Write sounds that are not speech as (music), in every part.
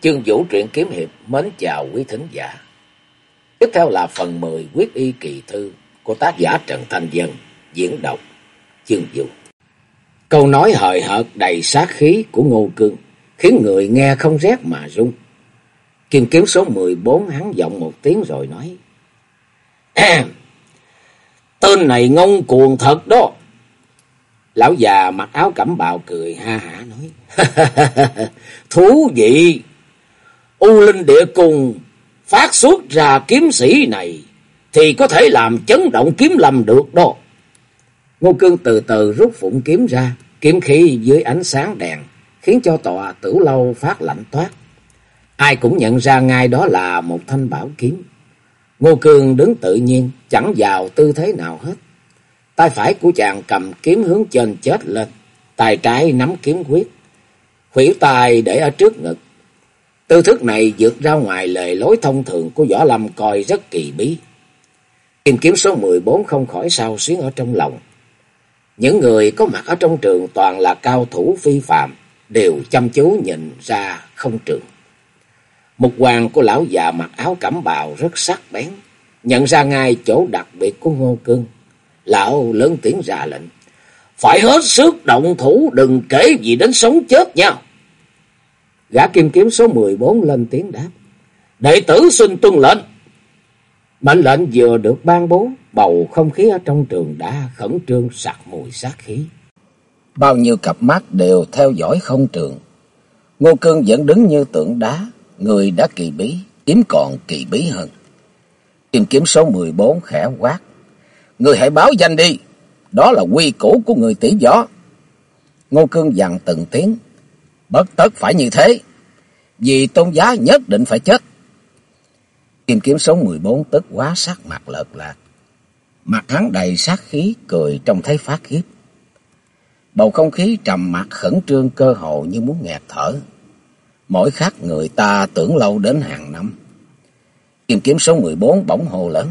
Chương Vũ truyện kiếm hiệp mến chào quý thính giả. Tiếp theo là phần 10 quyết y kỳ thư của tác giả Trần Thanh Dân, diễn đọc Chương Vũ. Câu nói hời hợt đầy sát khí của Ngô Cương khiến người nghe không rét mà run. Kim kiếm số 14 hắn giọng một tiếng rồi nói. Tên này ngông cuồng thật đó. Lão già mặc áo cẩm bào cười ha hả nói. (laughs) Thú vị. U Linh Địa Cung phát xuất ra kiếm sĩ này thì có thể làm chấn động kiếm lâm được đó. Ngô Cương từ từ rút phụng kiếm ra, kiếm khí dưới ánh sáng đèn khiến cho tòa tử lâu phát lạnh toát. Ai cũng nhận ra ngay đó là một thanh bảo kiếm. Ngô Cương đứng tự nhiên, chẳng vào tư thế nào hết. Tay phải của chàng cầm kiếm hướng trên chết lên, tay trái nắm kiếm quyết. Khuỷu tay để ở trước ngực. Tư thức này vượt ra ngoài lề lối thông thường của Võ Lâm coi rất kỳ bí. Kim kiếm số 14 không khỏi sao xuyến ở trong lòng. Những người có mặt ở trong trường toàn là cao thủ phi phạm, đều chăm chú nhìn ra không trường. Một hoàng của lão già mặc áo cẩm bào rất sắc bén, nhận ra ngay chỗ đặc biệt của Ngô Cương. Lão lớn tiếng ra lệnh, phải hết sức động thủ đừng kể gì đến sống chết nhau Gã kim kiếm số 14 lên tiếng đáp, đệ tử xin tuân lệnh. Mệnh lệnh vừa được ban bố, bầu không khí ở trong trường đã khẩn trương sặc mùi sát khí. Bao nhiêu cặp mắt đều theo dõi không trường. Ngô Cương vẫn đứng như tượng đá, người đã kỳ bí, kiếm còn kỳ bí hơn. Kim kiếm số 14 khẽ quát. Người hãy báo danh đi, đó là quy củ của người tỷ võ. Ngô Cương dặn từng tiếng, bất tất phải như thế, vì tôn giá nhất định phải chết. Kim kiếm số 14 tức quá sắc mặt lợt lạc. Mặt hắn đầy sát khí, cười trông thấy phát khiếp. Bầu không khí trầm mặc khẩn trương cơ hồ như muốn nghẹt thở. Mỗi khắc người ta tưởng lâu đến hàng năm. Kim kiếm số 14 bỗng hồ lớn.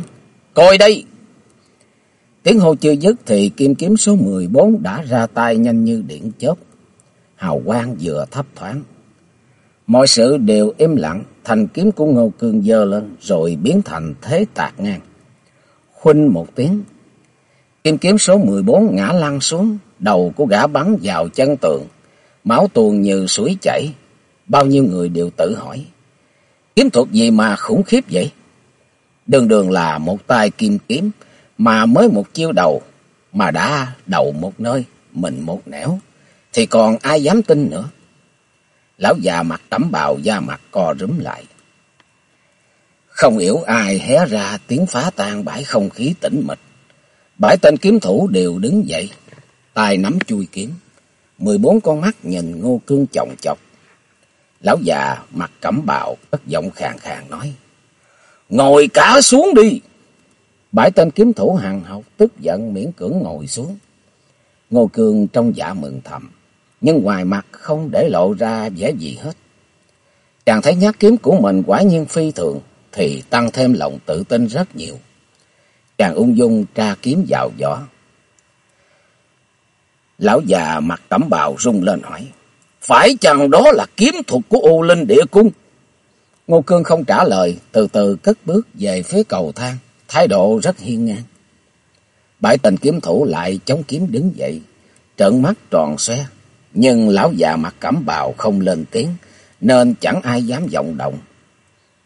Coi đây! Tiếng hô chưa dứt thì kim kiếm số 14 đã ra tay nhanh như điện chớp. Hào quang vừa thấp thoáng. Mọi sự đều im lặng, thành kiếm của Ngô Cương dơ lên rồi biến thành thế tạc ngang. Khuynh một tiếng, kim kiếm số 14 ngã lăn xuống, đầu của gã bắn vào chân tường, máu tuôn như suối chảy. Bao nhiêu người đều tự hỏi, kiếm thuật gì mà khủng khiếp vậy? Đường đường là một tay kim kiếm, mà mới một chiêu đầu, mà đã đầu một nơi, mình một nẻo, thì còn ai dám tin nữa? Lão già mặt tẩm bào da mặt co rúm lại. Không hiểu ai hé ra tiếng phá tan bãi không khí tĩnh mịch. Bãi tên kiếm thủ đều đứng dậy, tay nắm chui kiếm. Mười bốn con mắt nhìn ngô cương chồng chọc. Lão già mặt cẩm bào cất giọng khàn khàn nói. Ngồi cả xuống đi. Bãi tên kiếm thủ hàng học tức giận miễn cưỡng ngồi xuống. Ngô cương trong dạ mừng thầm nhưng ngoài mặt không để lộ ra vẻ gì hết. Chàng thấy nhát kiếm của mình quả nhiên phi thường, thì tăng thêm lòng tự tin rất nhiều. Chàng ung dung tra kiếm vào vỏ. Lão già mặt tẩm bào rung lên hỏi, phải chăng đó là kiếm thuật của U Linh Địa Cung? Ngô Cương không trả lời, từ từ cất bước về phía cầu thang, thái độ rất hiên ngang. Bãi tình kiếm thủ lại chống kiếm đứng dậy, trợn mắt tròn xoe, nhưng lão già mặt cẩm bào không lên tiếng, nên chẳng ai dám vọng động.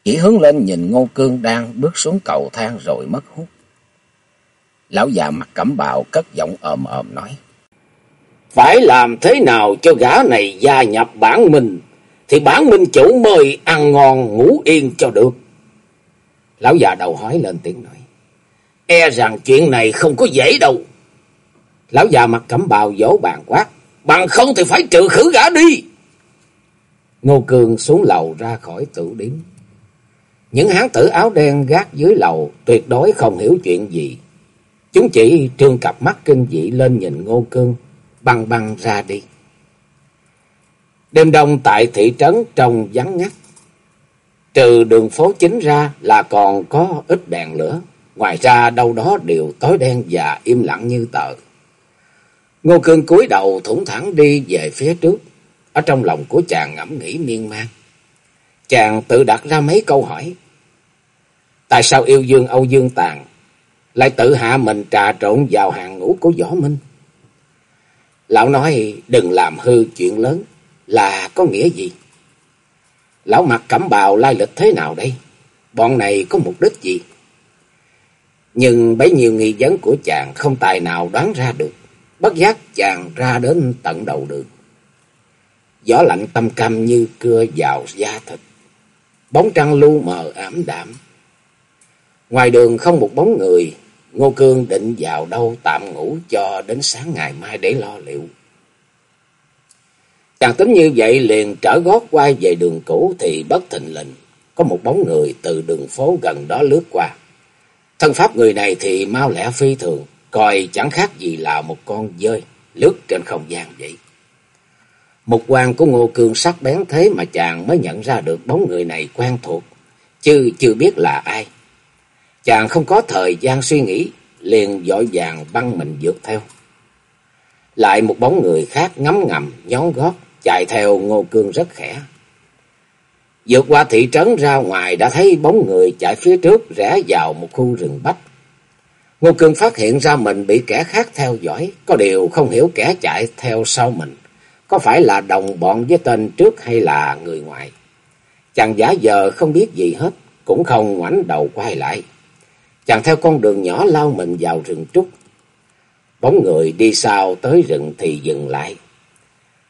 Chỉ hướng lên nhìn Ngô Cương đang bước xuống cầu thang rồi mất hút. Lão già mặt cẩm bào cất giọng ồm ồm nói. Phải làm thế nào cho gã này gia nhập bản mình, thì bản minh chủ mời ăn ngon ngủ yên cho được. Lão già đầu hói lên tiếng nói. E rằng chuyện này không có dễ đâu. Lão già mặt cẩm bào vỗ bàn quát. Bằng không thì phải trừ khử gã đi. Ngô Cường xuống lầu ra khỏi tử điếm. Những hán tử áo đen gác dưới lầu tuyệt đối không hiểu chuyện gì. Chúng chỉ trương cặp mắt kinh dị lên nhìn Ngô Cương, băng băng ra đi. Đêm đông tại thị trấn trông vắng ngắt. Trừ đường phố chính ra là còn có ít đèn lửa. Ngoài ra đâu đó đều tối đen và im lặng như tờ. Ngô Cương cúi đầu thủng thẳng đi về phía trước. Ở trong lòng của chàng ngẫm nghĩ miên man. Chàng tự đặt ra mấy câu hỏi. Tại sao yêu dương Âu Dương Tàn lại tự hạ mình trà trộn vào hàng ngũ của Võ Minh? Lão nói, đừng làm hư chuyện lớn là có nghĩa gì? Lão mặc cẩm bào lai lịch thế nào đây? Bọn này có mục đích gì? Nhưng bấy nhiêu nghi vấn của chàng không tài nào đoán ra được. Bất giác chàng ra đến tận đầu đường. Gió lạnh tâm căm như cưa vào da thịt. Bóng trăng lu mờ ảm đạm. Ngoài đường không một bóng người. Ngô Cương định vào đâu tạm ngủ cho đến sáng ngày mai để lo liệu. Chàng tính như vậy liền trở gót quay về đường cũ thì bất thình lình. Có một bóng người từ đường phố gần đó lướt qua. Thân pháp người này thì mau lẻ phi thường, coi chẳng khác gì là một con dơi lướt trên không gian vậy. Một quan của Ngô Cương sắc bén thế mà chàng mới nhận ra được bóng người này quen thuộc, chứ chưa biết là ai. Chàng không có thời gian suy nghĩ, liền dội vàng băng mình vượt theo. Lại một bóng người khác ngấm ngầm, nhón gót, chạy theo Ngô Cương rất khẽ. Vượt qua thị trấn ra ngoài đã thấy bóng người chạy phía trước rẽ vào một khu rừng bách. Ngô Cương phát hiện ra mình bị kẻ khác theo dõi, có điều không hiểu kẻ chạy theo sau mình. Có phải là đồng bọn với tên trước hay là người ngoài? Chàng giả giờ không biết gì hết, cũng không ngoảnh đầu quay lại. Chàng theo con đường nhỏ lao mình vào rừng trúc. Bóng người đi sau tới rừng thì dừng lại.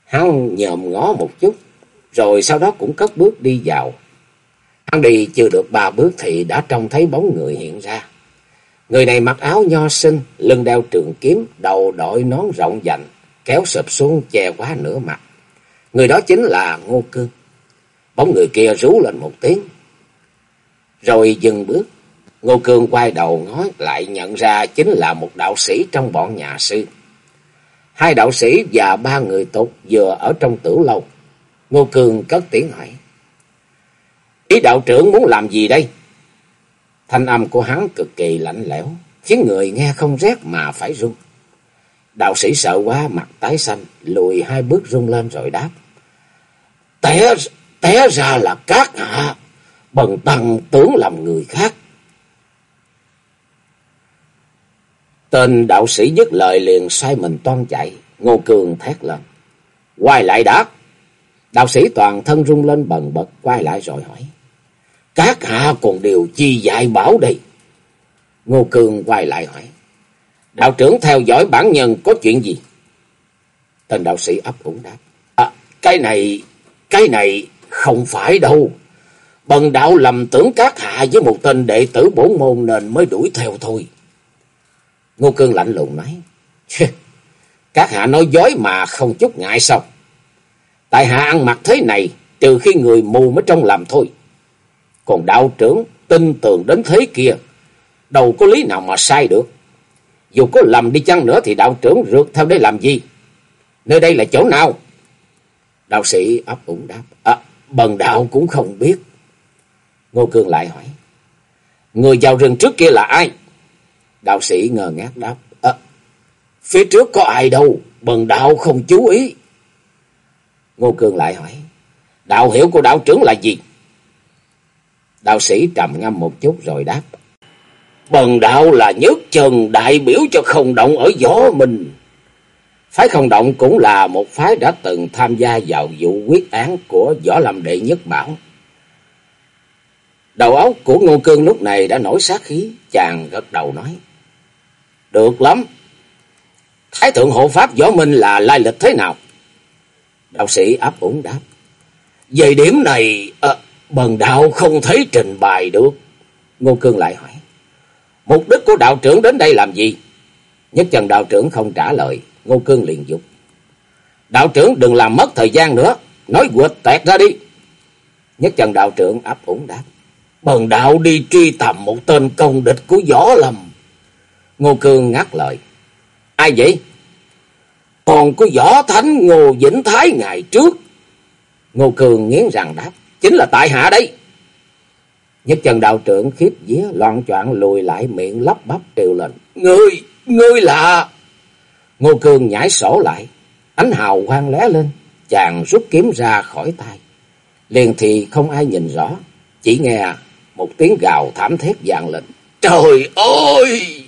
Hắn nhòm ngó một chút, rồi sau đó cũng cất bước đi vào. Hắn đi chưa được ba bước thì đã trông thấy bóng người hiện ra. Người này mặc áo nho sinh, lưng đeo trường kiếm, đầu đội nón rộng dành, kéo sụp xuống che quá nửa mặt. Người đó chính là Ngô Cương. Bóng người kia rú lên một tiếng. Rồi dừng bước. Ngô Cương quay đầu ngó lại nhận ra chính là một đạo sĩ trong bọn nhà sư. Hai đạo sĩ và ba người tục vừa ở trong tử lâu. Ngô Cương cất tiếng hỏi. Ý đạo trưởng muốn làm gì đây? Thanh âm của hắn cực kỳ lạnh lẽo, khiến người nghe không rét mà phải run. Đạo sĩ sợ quá mặt tái xanh, lùi hai bước run lên rồi đáp. Té, té ra là các hạ, bần tăng tưởng làm người khác. Tên đạo sĩ dứt lời liền xoay mình toan chạy, Ngô Cường thét lên. Quay lại đã! Đạo sĩ toàn thân rung lên bần bật quay lại rồi hỏi. Các hạ còn điều chi dạy bảo đây? Ngô Cường quay lại hỏi. Đạo trưởng theo dõi bản nhân có chuyện gì? Tên đạo sĩ ấp ủng đáp. À, cái này, cái này không phải đâu. Bần đạo lầm tưởng các hạ với một tên đệ tử bổn môn nên mới đuổi theo thôi. Ngô Cương lạnh lùng nói. Các hạ nói dối mà không chút ngại sao? Tại hạ ăn mặc thế này, trừ khi người mù mới trong làm thôi. Còn đạo trưởng tin tưởng đến thế kia, đâu có lý nào mà sai được. Dù có lầm đi chăng nữa thì đạo trưởng rượt theo đây làm gì? Nơi đây là chỗ nào? Đạo sĩ ấp ủng đáp. À, bần đạo cũng không biết. Ngô Cương lại hỏi. Người vào rừng trước kia là ai? Đạo sĩ ngờ ngác đáp. À, phía trước có ai đâu, bần đạo không chú ý. Ngô Cương lại hỏi. Đạo hiểu của đạo trưởng là gì? Đạo sĩ trầm ngâm một chút rồi đáp. Bần đạo là nhất chân đại biểu cho không động ở gió mình. Phái không động cũng là một phái đã từng tham gia vào vụ quyết án của võ lâm đệ nhất bảo. Đầu óc của Ngô Cương lúc này đã nổi sát khí, chàng gật đầu nói. Được lắm. Thái thượng hộ pháp võ minh là lai lịch thế nào? Đạo sĩ áp ủng đáp. Về điểm này, à, bần đạo không thấy trình bày được. Ngô Cương lại hỏi. Mục đích của đạo trưởng đến đây làm gì? Nhất trần đạo trưởng không trả lời. Ngô Cương liền dục. Đạo trưởng đừng làm mất thời gian nữa. Nói quệt tẹt ra đi. Nhất trần đạo trưởng áp ủng đáp. Bần đạo đi truy tầm một tên công địch của võ lầm Ngô Cương ngắt lời. Ai vậy? Còn có võ thánh Ngô Vĩnh Thái ngày trước. Ngô Cường nghiến rằng đáp. Chính là tại hạ đấy. Nhất chân đạo trưởng khiếp vía loạn choạng lùi lại miệng lắp bắp kêu lên. Ngươi, ngươi là... Ngô Cường nhảy sổ lại. Ánh hào quang lé lên. Chàng rút kiếm ra khỏi tay. Liền thì không ai nhìn rõ, chỉ nghe một tiếng gào thảm thiết vang lên. Trời ơi!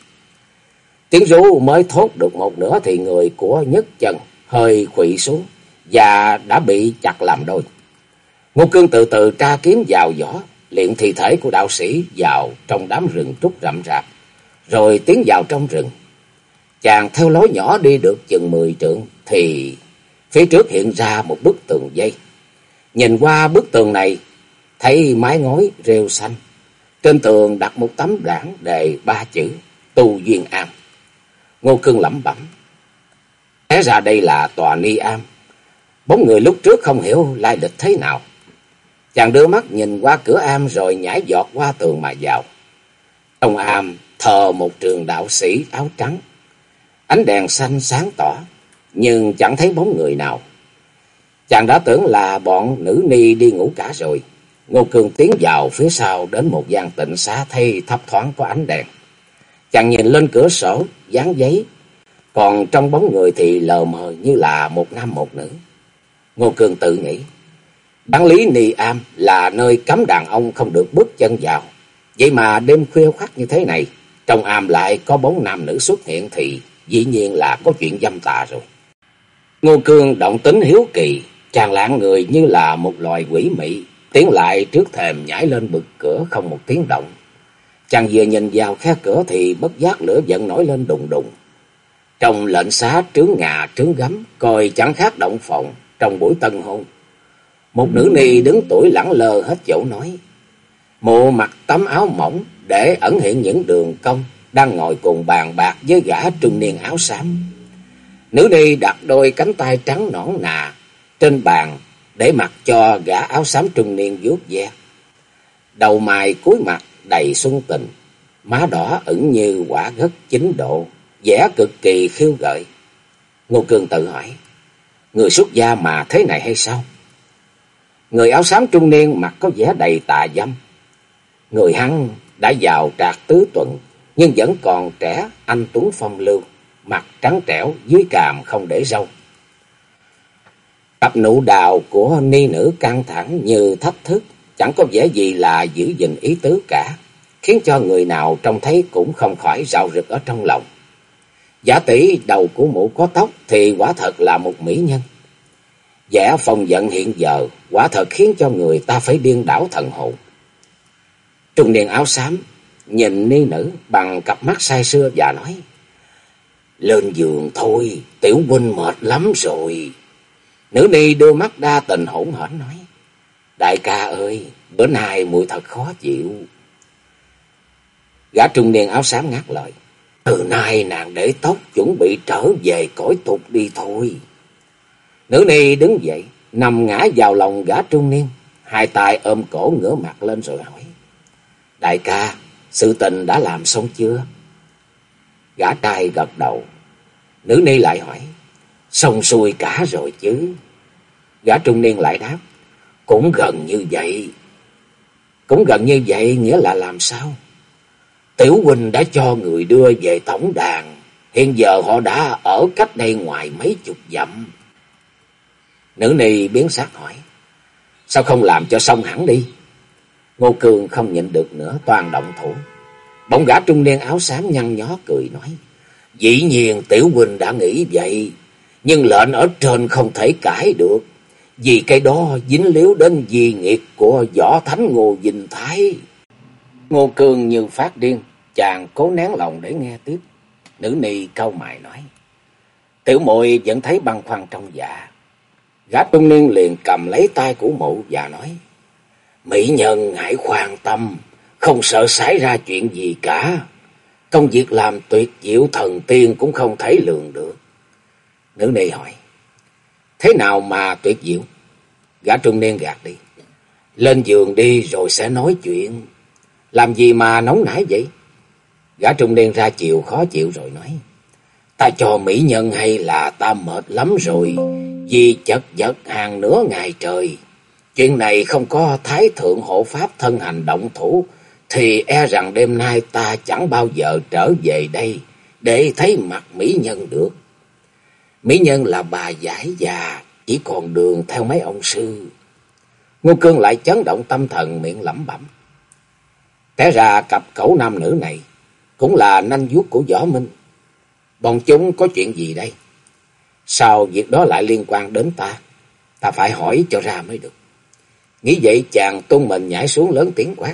Tiếng rú mới thốt được một nửa thì người của nhất chân hơi khuỵu xuống và đã bị chặt làm đôi. Ngô Cương từ từ tra kiếm vào vỏ, luyện thi thể của đạo sĩ vào trong đám rừng trúc rậm rạp, rồi tiến vào trong rừng. Chàng theo lối nhỏ đi được chừng mười trượng thì phía trước hiện ra một bức tường dây. Nhìn qua bức tường này, thấy mái ngói rêu xanh. Trên tường đặt một tấm bảng đề ba chữ Tu Duyên Am. Ngô Cương lẩm bẩm. Té ra đây là tòa ni am. Bóng người lúc trước không hiểu lai lịch thế nào. Chàng đưa mắt nhìn qua cửa am rồi nhảy giọt qua tường mà vào. Trong am thờ một trường đạo sĩ áo trắng. Ánh đèn xanh sáng tỏ, nhưng chẳng thấy bóng người nào. Chàng đã tưởng là bọn nữ ni đi ngủ cả rồi. Ngô Cường tiến vào phía sau đến một gian tịnh xá thay thấp thoáng có ánh đèn. Chàng nhìn lên cửa sổ, dán giấy. Còn trong bóng người thì lờ mờ như là một nam một nữ. Ngô Cường tự nghĩ. Đáng lý Ni Am là nơi cấm đàn ông không được bước chân vào. Vậy mà đêm khuya khắc như thế này, trong am lại có bóng nam nữ xuất hiện thì dĩ nhiên là có chuyện dâm tà rồi. Ngô Cương động tính hiếu kỳ, chàng lãng người như là một loài quỷ mị, tiến lại trước thềm nhảy lên bực cửa không một tiếng động. Chàng vừa nhìn vào khe cửa thì bất giác lửa giận nổi lên đùng đùng. Trong lệnh xá trướng ngà trướng gấm, coi chẳng khác động phòng trong buổi tân hôn. Một nữ ni đứng tuổi lẳng lơ hết chỗ nói. Mộ mặc tấm áo mỏng để ẩn hiện những đường cong, đang ngồi cùng bàn bạc với gã trung niên áo xám. Nữ ni đặt đôi cánh tay trắng nõn nà trên bàn để mặc cho gã áo xám trung niên vuốt ve. Đầu mày cuối mặt đầy xuân tình, má đỏ ửng như quả gất chín độ, vẻ cực kỳ khiêu gợi. Ngô Cương tự hỏi, người xuất gia mà thế này hay sao? Người áo xám trung niên mặt có vẻ đầy tà dâm. Người hắn đã vào trạc tứ tuần, nhưng vẫn còn trẻ, anh Tuấn Phong lưu, mặt trắng trẻo, dưới càm không để râu. Cặp nụ đào của ni nữ căng thẳng như thách thức, chẳng có vẻ gì là giữ gìn ý tứ cả, khiến cho người nào trông thấy cũng không khỏi rạo rực ở trong lòng. Giả tỷ đầu của mụ có tóc thì quả thật là một mỹ nhân. Vẻ phong giận hiện giờ quả thật khiến cho người ta phải điên đảo thần hồn. Trung niên áo xám nhìn ni nữ bằng cặp mắt say sưa và nói Lên giường thôi, tiểu huynh mệt lắm rồi. Nữ ni đưa mắt đa tình hỗn hển nói Đại ca ơi, bữa nay muội thật khó chịu. Gã trung niên áo xám ngắt lời. Từ nay nàng để tóc chuẩn bị trở về cõi tục đi thôi. Nữ ni đứng dậy, nằm ngã vào lòng gã trung niên, hai tay ôm cổ ngửa mặt lên rồi hỏi. Đại ca, sự tình đã làm xong chưa? Gã trai gật đầu. Nữ ni lại hỏi. Xong xuôi cả rồi chứ. Gã trung niên lại đáp. Cũng gần như vậy. Cũng gần như vậy nghĩa là làm sao? Tiểu huynh đã cho người đưa về tổng đàn. Hiện giờ họ đã ở cách đây ngoài mấy chục dặm. Nữ ni biến sắc hỏi. Sao không làm cho xong hẳn đi? Ngô Cường không nhịn được nữa, toàn động thủ. Bỗng gã trung niên áo xám nhăn nhó cười nói. Dĩ nhiên Tiểu Huynh đã nghĩ vậy, nhưng lệnh ở trên không thể cãi được. Vì cái đó dính líu đến di nghiệt của võ thánh Ngô Dình Thái. Ngô Cường như phát điên, chàng cố nén lòng để nghe tiếp. Nữ ni cau mày nói. Tiểu muội vẫn thấy băng khoăn trong dạ. Gã trung niên liền cầm lấy tay của mụ và nói. Mỹ nhân hãy khoan tâm, không sợ xảy ra chuyện gì cả. Công việc làm tuyệt diệu thần tiên cũng không thể lường được. Nữ ni hỏi. Thế nào mà tuyệt diệu? Gã trung niên gạt đi. Lên giường đi rồi sẽ nói chuyện. Làm gì mà nóng nảy vậy? Gã trung niên ra chịu khó chịu rồi nói. Ta cho mỹ nhân hay là ta mệt lắm rồi. Vì chật vật hàng nửa ngày trời. Chuyện này không có thái thượng hộ pháp thân hành động thủ. Thì e rằng đêm nay ta chẳng bao giờ trở về đây. Để thấy mặt mỹ nhân được. Mỹ nhân là bà giải già. Chỉ còn đường theo mấy ông sư. Ngô Cương lại chấn động tâm thần miệng lẩm bẩm. Té ra cặp cẩu nam nữ này, cũng là nanh vuốt của Võ Minh. Bọn chúng có chuyện gì đây? Sao việc đó lại liên quan đến ta? Ta phải hỏi cho ra mới được. Nghĩ vậy chàng tung mình nhảy xuống lớn tiếng quát.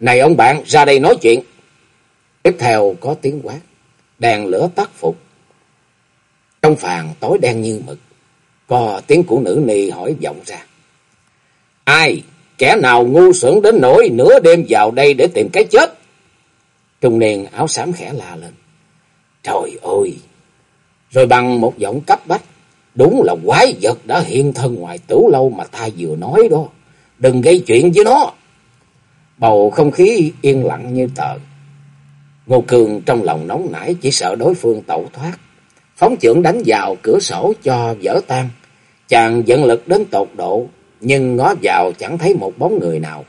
Này ông bạn, ra đây nói chuyện. Tiếp theo có tiếng quát. Đèn lửa tắt phục. Trong phàn tối đen như mực. Có tiếng của nữ ni hỏi vọng ra. Ai? Kẻ nào ngu xuẩn đến nỗi nửa đêm vào đây để tìm cái chết? Trung niên áo xám khẽ la lên. Trời ơi! Rồi bằng một giọng cấp bách. Đúng là quái vật đã hiện thân ngoài tủ lâu mà ta vừa nói đó. Đừng gây chuyện với nó. Bầu không khí yên lặng như tờ. Ngô Cường trong lòng nóng nảy chỉ sợ đối phương tẩu thoát. Phóng trưởng đánh vào cửa sổ cho vỡ tan. Chàng dẫn lực đến tột độ, nhưng ngó vào chẳng thấy một bóng người nào.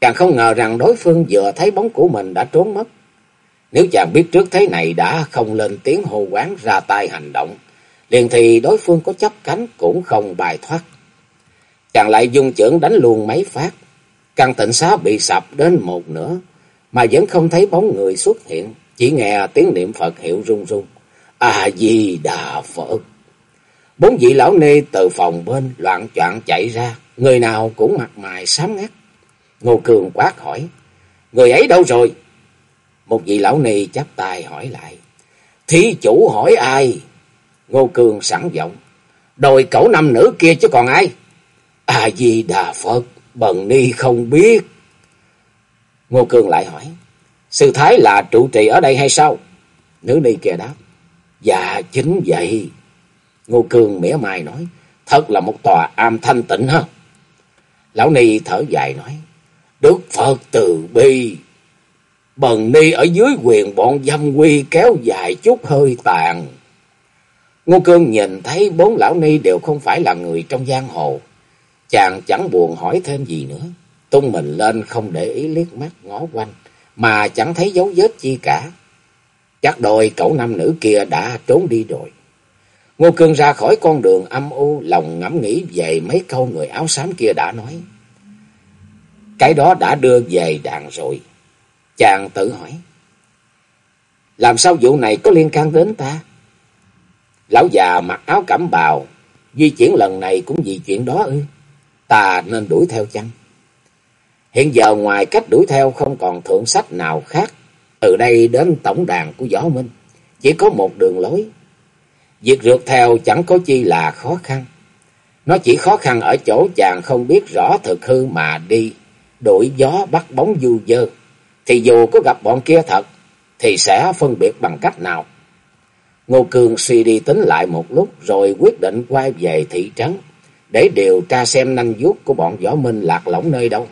Chàng không ngờ rằng đối phương vừa thấy bóng của mình đã trốn mất. Nếu chàng biết trước thế này đã không lên tiếng hô quán ra tay hành động, liền thì đối phương có chấp cánh cũng không bài thoát. Chàng lại dung trưởng đánh luôn mấy phát, căn tịnh xá bị sập đến một nửa, mà vẫn không thấy bóng người xuất hiện, chỉ nghe tiếng niệm Phật hiệu rung rung. A-di-đà Phật. Bốn vị lão ni từ phòng bên loạn choạng chạy ra, người nào cũng mặt mày sám ngắt. Ngô Cường quát hỏi, người ấy đâu rồi? Một vị lão ni chắp tay hỏi lại, thí chủ hỏi ai? Ngô Cường sẵn giọng, đòi cẩu năm nữ kia chứ còn ai? À di đà Phật, bần ni không biết. Ngô Cường lại hỏi, sư thái là trụ trì ở đây hay sao? Nữ ni kia đáp, dạ chính vậy. Ngô Cường mỉa mai nói, thật là một tòa am thanh tịnh ha. Lão Ni thở dài nói, Đức Phật từ bi, bần ni ở dưới quyền bọn dâm quy kéo dài chút hơi tàn. Ngô Cương nhìn thấy bốn lão ni đều không phải là người trong giang hồ. Chàng chẳng buồn hỏi thêm gì nữa. Tung mình lên không để ý liếc mắt ngó quanh, mà chẳng thấy dấu vết chi cả. Chắc đôi cậu nam nữ kia đã trốn đi rồi. Ngô Cương ra khỏi con đường âm u, lòng ngẫm nghĩ về mấy câu người áo xám kia đã nói. Cái đó đã đưa về đàn rồi. Chàng tự hỏi. Làm sao vụ này có liên can đến ta? Lão già mặc áo cẩm bào, di chuyển lần này cũng vì chuyện đó ư. Ta nên đuổi theo chăng? Hiện giờ ngoài cách đuổi theo không còn thượng sách nào khác. Từ đây đến tổng đàn của Võ Minh, chỉ có một đường lối Việc rượt theo chẳng có chi là khó khăn. Nó chỉ khó khăn ở chỗ chàng không biết rõ thực hư mà đi, đuổi gió bắt bóng du dơ. Thì dù có gặp bọn kia thật, thì sẽ phân biệt bằng cách nào? Ngô Cường suy đi tính lại một lúc rồi quyết định quay về thị trấn để điều tra xem nanh vuốt của bọn võ minh lạc lõng nơi đâu.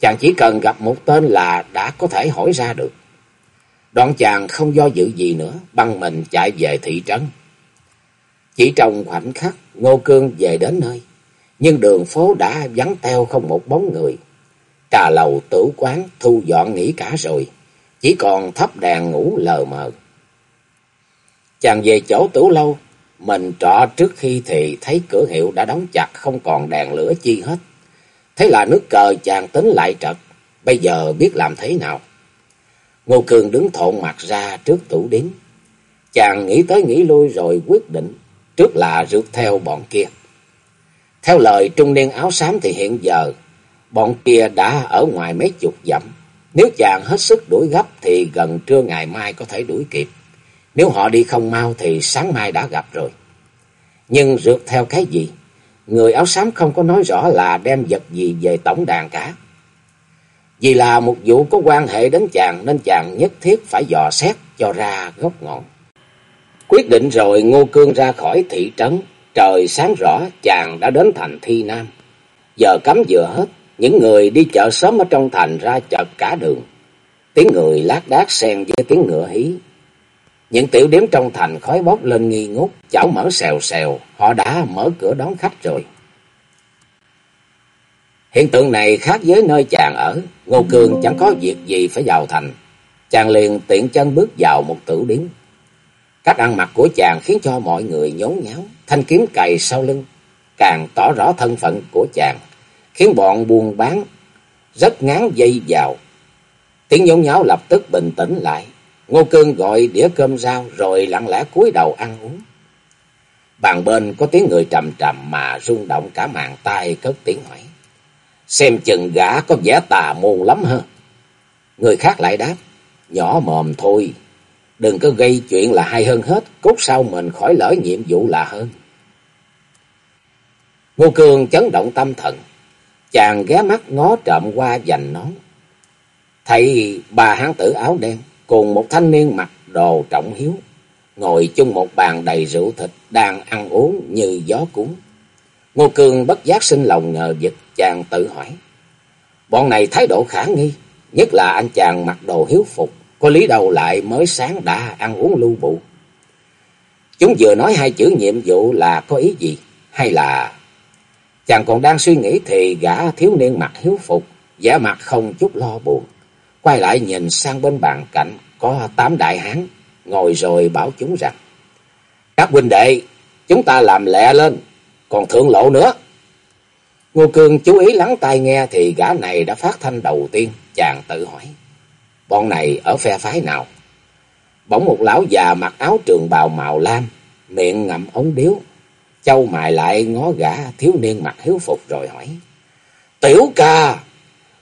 Chàng chỉ cần gặp một tên là đã có thể hỏi ra được. Đoạn chàng không do dự gì nữa, băng mình chạy về thị trấn. Chỉ trong khoảnh khắc, Ngô Cương về đến nơi, nhưng đường phố đã vắng teo không một bóng người. Trà lầu tử quán thu dọn nghỉ cả rồi, chỉ còn thắp đèn ngủ lờ mờ. Chàng về chỗ tử lâu, mình trọ trước khi thì thấy cửa hiệu đã đóng chặt không còn đèn lửa chi hết. Thế là nước cờ chàng tính lại trật, bây giờ biết làm thế nào. Ngô Cường đứng thộn mặt ra trước tủ điếm. Chàng nghĩ tới nghĩ lui rồi quyết định trước là rượt theo bọn kia. Theo lời trung niên áo xám thì hiện giờ, bọn kia đã ở ngoài mấy chục dặm. Nếu chàng hết sức đuổi gấp thì gần trưa ngày mai có thể đuổi kịp. Nếu họ đi không mau thì sáng mai đã gặp rồi. Nhưng rượt theo cái gì? Người áo xám không có nói rõ là đem vật gì về tổng đàn cả. Vì là một vụ có quan hệ đến chàng nên chàng nhất thiết phải dò xét cho ra gốc ngọn. Quyết định rồi Ngô Cương ra khỏi thị trấn. Trời sáng rõ, chàng đã đến thành Thi Nam. Giờ cấm vừa hết. Những người đi chợ sớm ở trong thành ra chợ cả đường. Tiếng người lát đác xen với tiếng ngựa hí. Những tiểu điếm trong thành khói bốc lên nghi ngút. Chảo mở xèo xèo. Họ đã mở cửa đón khách rồi. Hiện tượng này khác với nơi chàng ở. Ngô Cương chẳng có việc gì phải vào thành. Chàng liền tiện chân bước vào một tử điếm. Cách ăn mặc của chàng khiến cho mọi người nhốn nháo, thanh kiếm cày sau lưng, càng tỏ rõ thân phận của chàng, khiến bọn buôn bán rất ngán dây vào. Tiếng nhốn nháo lập tức bình tĩnh lại. Ngô Cương gọi đĩa cơm rau rồi lặng lẽ cúi đầu ăn uống. Bàn bên có tiếng người trầm trầm mà rung động cả màn tay cất tiếng hỏi. Xem chừng gã có vẻ tà môn lắm hơn. Người khác lại đáp. Nhỏ mồm thôi. Đừng có gây chuyện là hay hơn hết. Cốt sau mình khỏi lỡ nhiệm vụ là hơn. Ngô Cương chấn động tâm thần. Chàng ghé mắt ngó trộm qua dành nón. Thấy bà hán tử áo đen cùng một thanh niên mặc đồ trọng hiếu. Ngồi chung một bàn đầy rượu thịt đang ăn uống như gió cuốn. Ngô Cương bất giác sinh lòng ngờ vực, chàng tự hỏi. Bọn này thái độ khả nghi. Nhất là anh chàng mặc đồ hiếu phục. Có lý đầu lại mới sáng đã ăn uống lưu bụ. Chúng vừa nói hai chữ nhiệm vụ là có ý gì? Hay là Chàng còn đang suy nghĩ thì gã thiếu niên mặt hiếu phục, vẻ mặt không chút lo buồn. Quay lại nhìn sang bên bàn cạnh, có tám đại hán, ngồi rồi bảo chúng rằng. Các huynh đệ, chúng ta làm lẹ lên, còn thượng lộ nữa. Ngô Cương chú ý lắng tai nghe thì gã này đã phát thanh đầu tiên, chàng tự hỏi. Bọn này ở phe phái nào? Bỗng một lão già mặc áo trường bào màu lam, miệng ngậm ống điếu, Châu mài lại ngó gã thiếu niên mặt hiếu phục rồi hỏi. Tiểu ca,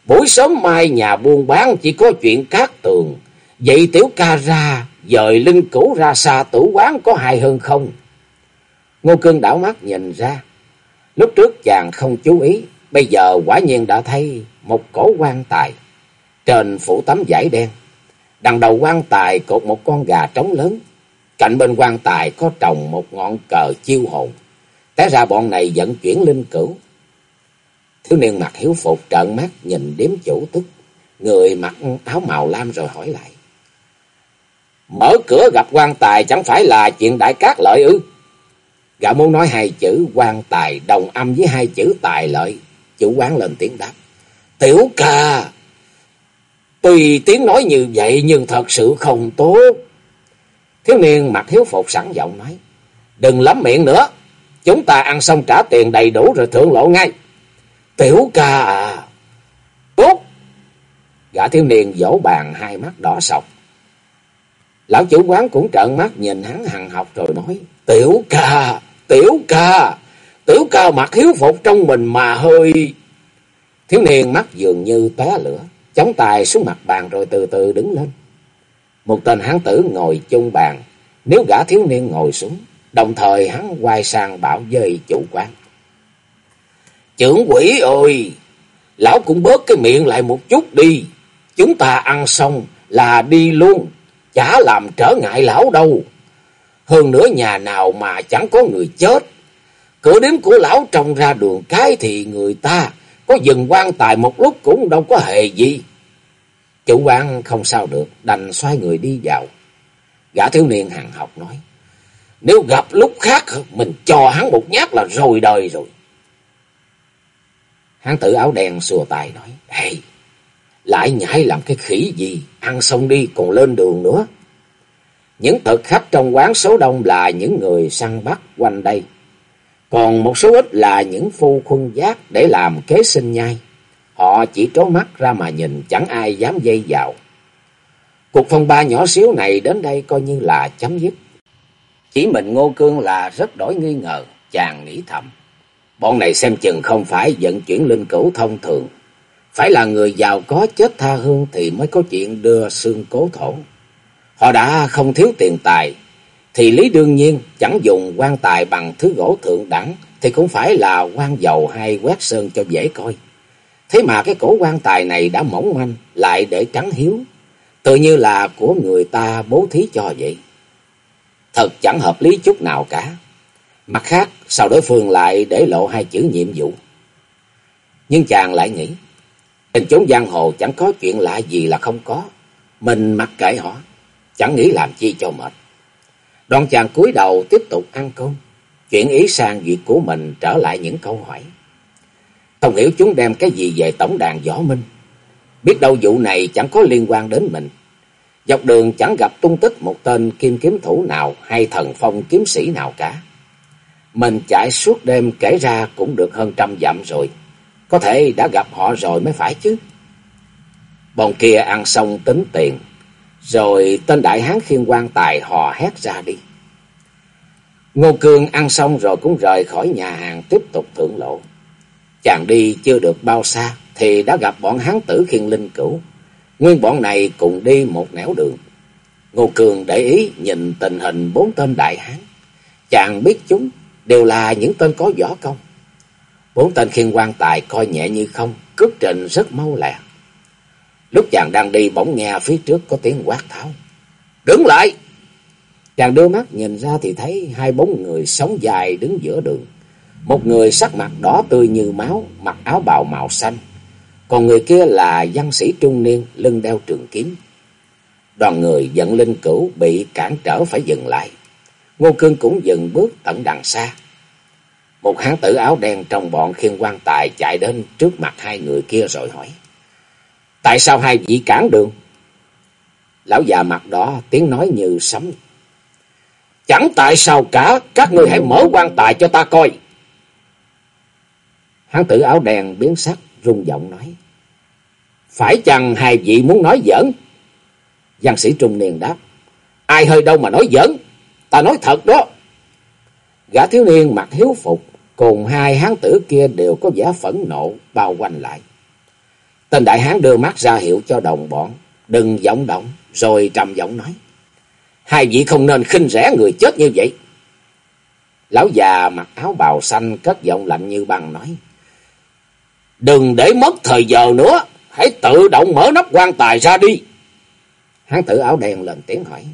buổi sớm mai nhà buôn bán chỉ có chuyện cát tường. Vậy tiểu ca ra, dời lưng cũ ra xa tủ quán có hại hơn không? Ngô Cương đảo mắt nhìn ra. Lúc trước chàng không chú ý, bây giờ quả nhiên đã thấy một cổ quan tài. Trên phủ tấm vải đen, đằng đầu quan tài cột một con gà trống lớn. Cạnh bên quan tài có trồng một ngọn cờ chiêu hồn. Thế ra bọn này vận chuyển linh cửu. Thiếu niên mặt hiếu phục trợn mắt nhìn điếm chủ tức. Người mặc áo màu lam rồi hỏi lại. Mở cửa gặp quan tài chẳng phải là chuyện đại cát lợi ư? Gã muốn nói hai chữ, quan tài đồng âm với hai chữ tài lợi. Chủ quán lên tiếng đáp. Tiểu ca! Tuy tiếng nói như vậy nhưng thật sự không tốt. Thiếu niên mặc hiếu phục sẵn giọng nói. Đừng lắm miệng nữa. Chúng ta ăn xong trả tiền đầy đủ rồi thượng lộ ngay. Tiểu ca à. Tốt. Gã thiếu niên vỗ bàn hai mắt đỏ sọc. Lão chủ quán cũng trợn mắt nhìn hắn hằng học rồi nói. Tiểu ca, tiểu ca, tiểu ca mặc hiếu phục trong mình mà hơi. Thiếu niên mắt dường như té lửa. Chống tài xuống mặt bàn rồi từ từ đứng lên. Một tên hán tử ngồi chung bàn. Nếu gã thiếu niên ngồi xuống Đồng thời hắn quay sang bảo với chủ quán. Trưởng quỷ ơi! Lão cũng bớt cái miệng lại một chút đi. Chúng ta ăn xong là đi luôn. Chả làm trở ngại lão đâu. Hơn nữa nhà nào mà chẳng có người chết. Cửa đếm của lão trông ra đường cái thì người ta có dừng quan tài một lúc cũng đâu có hề gì. Chủ quán không sao được, đành xoay người đi vào. Gã thiếu niên hàng học nói. Nếu gặp lúc khác mình cho hắn một nhát là rồi đời rồi. Hắn tử áo đen xùa tài nói. Hey, lại nhảy làm cái khỉ gì, ăn xong đi còn lên đường nữa. Những thực khách trong quán số đông là những người săn bắt quanh đây. Còn một số ít là những phu khuân giác để làm kế sinh nhai. Họ chỉ trố mắt ra mà nhìn chẳng ai dám dây vào. Cuộc phong ba nhỏ xíu này đến đây coi như là chấm dứt. Chỉ mình Ngô Cương là rất đổi nghi ngờ, chàng nghĩ thầm. Bọn này xem chừng không phải vận chuyển linh cửu thông thường. Phải là người giàu có chết tha hương thì mới có chuyện đưa xương cố thổ. Họ đã không thiếu tiền tài, thì lý đương nhiên chẳng dùng quan tài bằng thứ gỗ thượng đẳng thì cũng phải là quan dầu hay quét sơn cho dễ coi. Thế mà cái cổ quan tài này đã mỏng manh lại để trắng hiếu, tự như là của người ta bố thí cho vậy thật chẳng hợp lý chút nào cả. Mặt khác, sao đối phương lại để lộ hai chữ nhiệm vụ? Nhưng chàng lại nghĩ, trên chốn giang hồ chẳng có chuyện lạ gì là không có. Mình mặc kệ họ, chẳng nghĩ làm chi cho mệt. Đoàn chàng cúi đầu tiếp tục ăn cơm, chuyển ý sang việc của mình trở lại những câu hỏi. Không hiểu chúng đem cái gì về tổng đàn võ minh. Biết đâu vụ này chẳng có liên quan đến mình. Dọc đường chẳng gặp tung tích một tên kim kiếm thủ nào hay thần phong kiếm sĩ nào cả. Mình chạy suốt đêm kể ra cũng được hơn trăm dặm rồi. Có thể đã gặp họ rồi mới phải chứ. Bọn kia ăn xong tính tiền. Rồi tên đại hán khiên quan tài hò hét ra đi. Ngô Cương ăn xong rồi cũng rời khỏi nhà hàng tiếp tục thưởng lộ. Chàng đi chưa được bao xa thì đã gặp bọn hán tử khiên linh cửu. Nguyên bọn này cùng đi một nẻo đường. Ngô Cường để ý nhìn tình hình bốn tên đại hán. Chàng biết chúng đều là những tên có võ công. Bốn tên khiên quan tài coi nhẹ như không, cước trình rất mau lẹ. Lúc chàng đang đi bỗng nghe phía trước có tiếng quát tháo. Đứng lại! Chàng đưa mắt nhìn ra thì thấy hai bóng người sống dài đứng giữa đường. Một người sắc mặt đỏ tươi như máu, mặc áo bào màu xanh. Còn người kia là văn sĩ trung niên, lưng đeo trường kiếm. Đoàn người dẫn linh cửu bị cản trở phải dừng lại. Ngô Cương cũng dừng bước tận đằng xa. Một hán tử áo đen trong bọn khiên quan tài chạy đến trước mặt hai người kia rồi hỏi. Tại sao hai vị cản đường? Lão già mặt đỏ tiếng nói như sấm. Chẳng tại sao cả, các ngươi hãy mở quan tài cho ta coi. Hán tử áo đen biến sắc, rung giọng nói. Phải chăng hai vị muốn nói giỡn? Văn sĩ trung niên đáp. Ai hơi đâu mà nói giỡn, ta nói thật đó. Gã thiếu niên mặc hiếu phục, cùng hai hán tử kia đều có vẻ phẫn nộ bao quanh lại. Tên đại hán đưa mắt ra hiệu cho đồng bọn, đừng vọng động, rồi trầm giọng nói. Hai vị không nên khinh rẻ người chết như vậy. Lão già mặc áo bào xanh cất giọng lạnh như băng nói. Đừng để mất thời giờ nữa, hãy tự động mở nắp quan tài ra đi. Hán tử áo đen lên tiếng hỏi.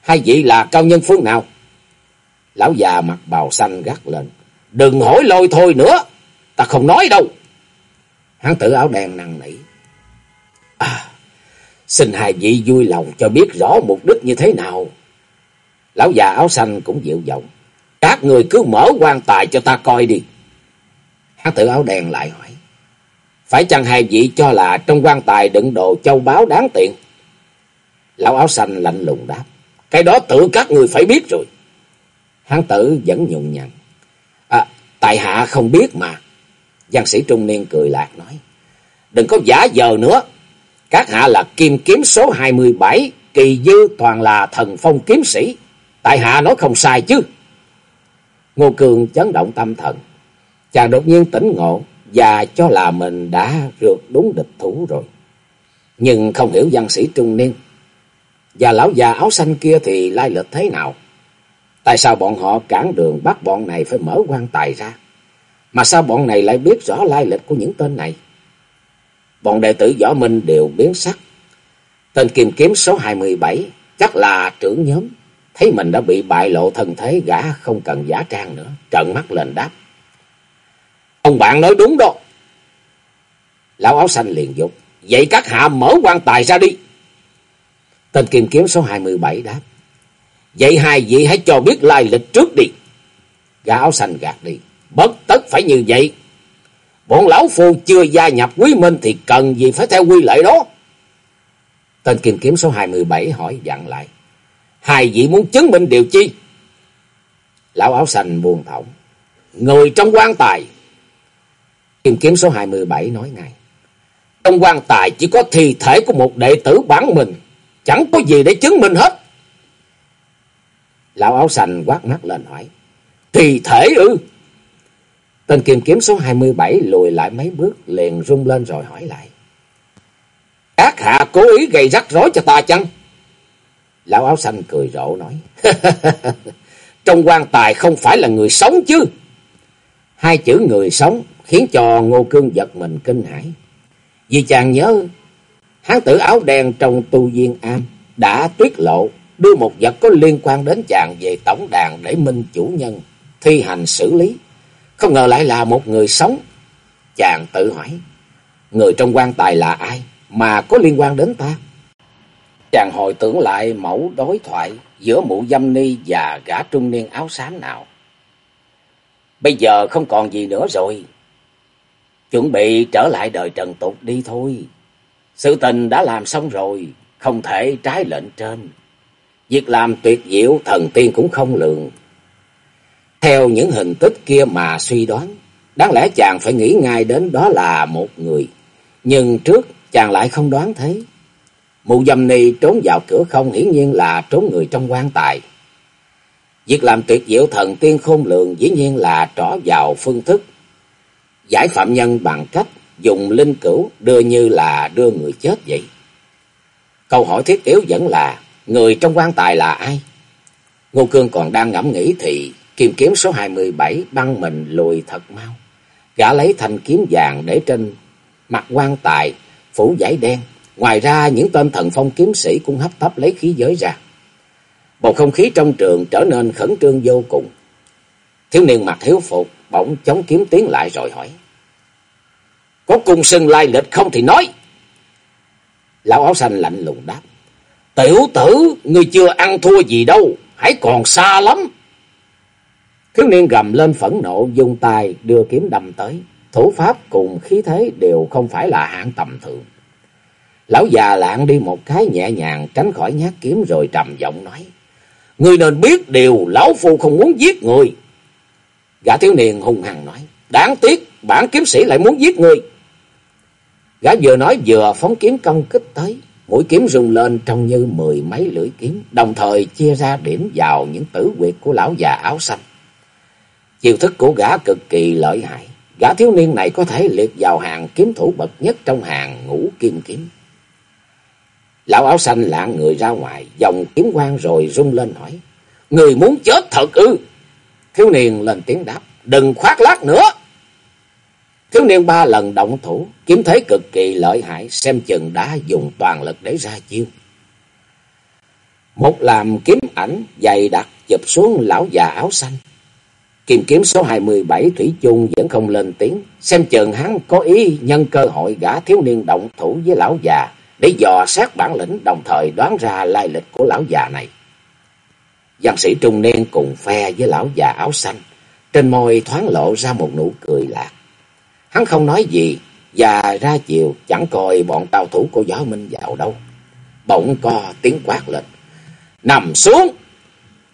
Hai vị là cao nhân phương nào? Lão già mặc bào xanh gắt lên. Đừng hỏi lôi thôi nữa, ta không nói đâu. Hán tử áo đen năn nỉ. À, xin hai vị vui lòng cho biết rõ mục đích như thế nào. Lão già áo xanh cũng dịu giọng. Các người cứ mở quan tài cho ta coi đi. Hán tử áo đen lại hỏi. Phải chăng hai vị cho là trong quan tài đựng đồ châu báu đáng tiện? Lão áo xanh lạnh lùng đáp. Cái đó tự các người phải biết rồi. Hán tử vẫn nhùng nhằn. À, tại hạ không biết mà. Giang sĩ trung niên cười lạc nói. Đừng có giả giờ nữa. Các hạ là kim kiếm số 27. Kỳ dư toàn là thần phong kiếm sĩ. Tại hạ nói không sai chứ. Ngô Cường chấn động tâm thần. Chàng đột nhiên tỉnh ngộ và cho là mình đã rượt đúng địch thủ rồi. Nhưng không hiểu văn sĩ trung niên. Và lão già áo xanh kia thì lai lịch thế nào? Tại sao bọn họ cản đường bắt bọn này phải mở quan tài ra? Mà sao bọn này lại biết rõ lai lịch của những tên này? Bọn đệ tử võ minh đều biến sắc. Tên kim kiếm số 27 chắc là trưởng nhóm. Thấy mình đã bị bại lộ thân thế, gã không cần giả trang nữa. Trợn mắt lên đáp. Ông bạn nói đúng đó. Lão áo xanh liền dục. Vậy các hạ mở quan tài ra đi. Tên kim kiếm số 27 đáp. Vậy hai vị hãy cho biết lai lịch trước đi. Gã áo xanh gạt đi. Bất tất phải như vậy. Bọn lão phu chưa gia nhập quý minh thì cần gì phải theo quy lệ đó. Tên kim kiếm số 27 hỏi dặn lại. Hai vị muốn chứng minh điều chi? Lão áo xanh buồn thỏng. Người trong quan tài. Kim kiếm số 27 nói ngay. Trong quan tài chỉ có thi thể của một đệ tử bản mình. Chẳng có gì để chứng minh hết. Lão áo sành quát mắt lên hỏi. Thi thể ư? Tên kim kiếm số 27 lùi lại mấy bước, liền rung lên rồi hỏi lại. Các hạ cố ý gây rắc rối cho ta chăng? Lão áo xanh cười rộ nói. (laughs) Trong quan tài không phải là người sống chứ. Hai chữ người sống khiến cho Ngô Cương giật mình kinh hãi. Vì chàng nhớ, hán tử áo đen trong tu viên am đã tuyết lộ đưa một vật có liên quan đến chàng về tổng đàn để minh chủ nhân thi hành xử lý. Không ngờ lại là một người sống. Chàng tự hỏi, người trong quan tài là ai mà có liên quan đến ta? Chàng hồi tưởng lại mẫu đối thoại giữa mụ dâm ni và gã trung niên áo xám nào. Bây giờ không còn gì nữa rồi. Chuẩn bị trở lại đời trần tục đi thôi. Sự tình đã làm xong rồi, không thể trái lệnh trên. Việc làm tuyệt diệu thần tiên cũng không lường. Theo những hình tích kia mà suy đoán, đáng lẽ chàng phải nghĩ ngay đến đó là một người. Nhưng trước chàng lại không đoán thế. Mụ dâm ni trốn vào cửa không hiển nhiên là trốn người trong quan tài. Việc làm tuyệt diệu thần tiên khôn lường dĩ nhiên là trỏ vào phương thức. Giải phạm nhân bằng cách dùng linh cửu đưa như là đưa người chết vậy. Câu hỏi thiết yếu vẫn là người trong quan tài là ai? Ngô Cương còn đang ngẫm nghĩ thì kim kiếm số 27 băng mình lùi thật mau. Gã lấy thanh kiếm vàng để trên mặt quan tài, phủ giải đen. Ngoài ra những tên thần phong kiếm sĩ cũng hấp tấp lấy khí giới ra. Bầu không khí trong trường trở nên khẩn trương vô cùng. Thiếu niên mặt hiếu phục, bỗng chống kiếm tiến lại rồi hỏi. Có cung sưng lai lịch không thì nói. Lão áo xanh lạnh lùng đáp. Tiểu tử, ngươi chưa ăn thua gì đâu, hãy còn xa lắm. Thiếu niên gầm lên phẫn nộ, dùng tay đưa kiếm đâm tới. Thủ pháp cùng khí thế đều không phải là hạng tầm thường. Lão già lạng đi một cái nhẹ nhàng tránh khỏi nhát kiếm rồi trầm giọng nói. Ngươi nên biết điều, lão phu không muốn giết người. Gã thiếu niên hung hăng nói. Đáng tiếc, bản kiếm sĩ lại muốn giết người. Gã vừa nói vừa phóng kiếm công kích tới. Mũi kiếm rung lên trông như mười mấy lưỡi kiếm, đồng thời chia ra điểm vào những tử quyệt của lão già áo xanh. Chiêu thức của gã cực kỳ lợi hại. Gã thiếu niên này có thể liệt vào hàng kiếm thủ bậc nhất trong hàng ngũ kim kiếm. Lão áo xanh lạng người ra ngoài, dòng kiếm quang rồi rung lên hỏi. Người muốn chết thật ư? Thiếu niên lên tiếng đáp. Đừng khoác lác nữa. Thiếu niên ba lần động thủ, kiếm thế cực kỳ lợi hại, xem chừng đã dùng toàn lực để ra chiêu. Một làm kiếm ảnh dày đặc chụp xuống lão già áo xanh. Kim kiếm số 27 Thủy chung vẫn không lên tiếng, xem chừng hắn có ý nhân cơ hội gã thiếu niên động thủ với lão già để dò xét bản lĩnh đồng thời đoán ra lai lịch của lão già này. Văn sĩ trung niên cùng phe với lão già áo xanh, trên môi thoáng lộ ra một nụ cười lạc. Hắn không nói gì và ra chiều chẳng coi bọn tàu thủ của gió minh vào đâu. Bỗng co tiếng quát lên. Nằm xuống!